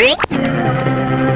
Three.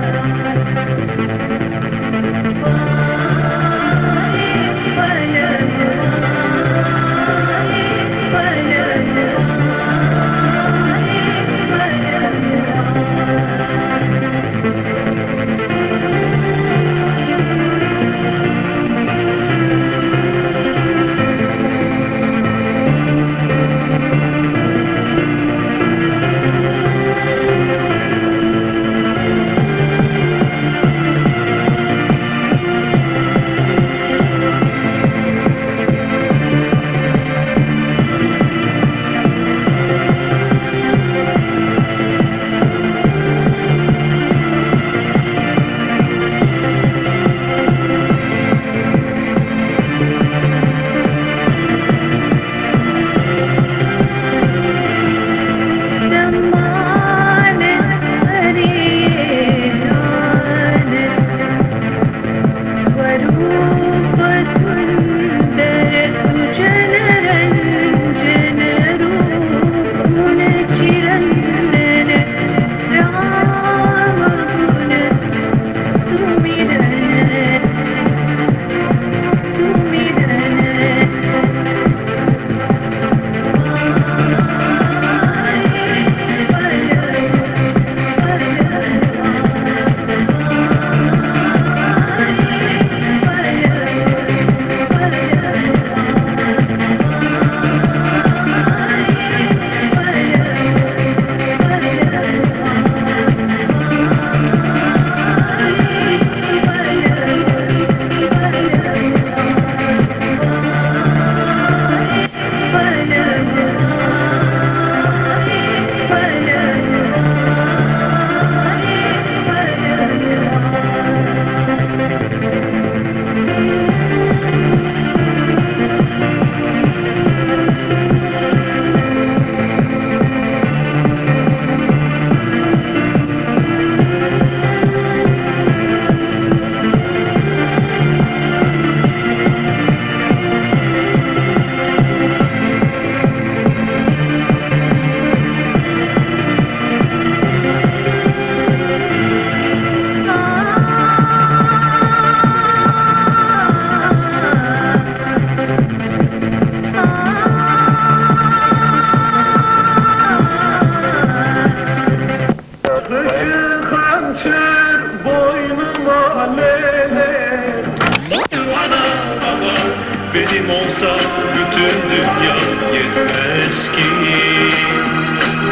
Benim olsa bütün dünya yetmez ki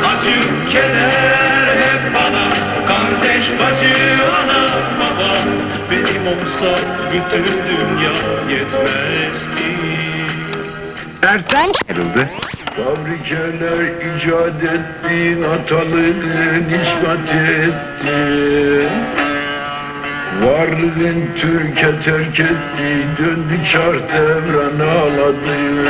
Acı keder hep bana Kardeş bacı ana baba Benim olsa bütün dünya yetmez ki Dersen ayrıldı. Fabrikeler icat ettin, atalığın ispat ettin. Varlığın Türkiye terk etti, döndü çar devran ağladı.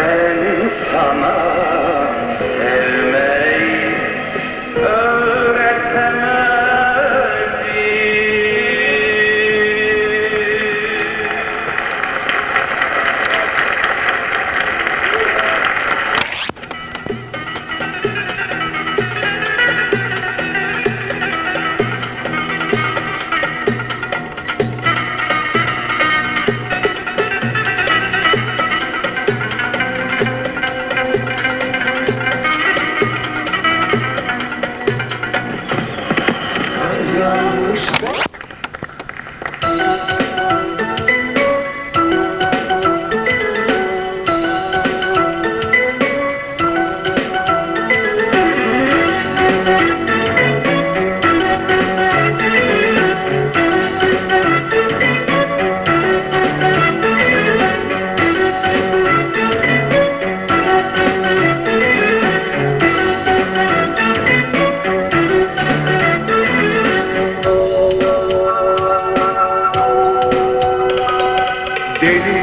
Ben sana They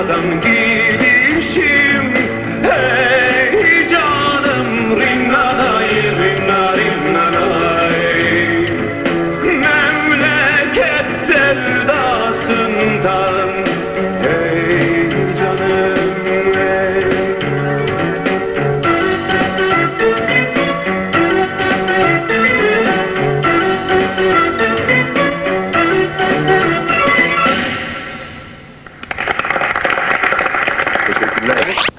adam ki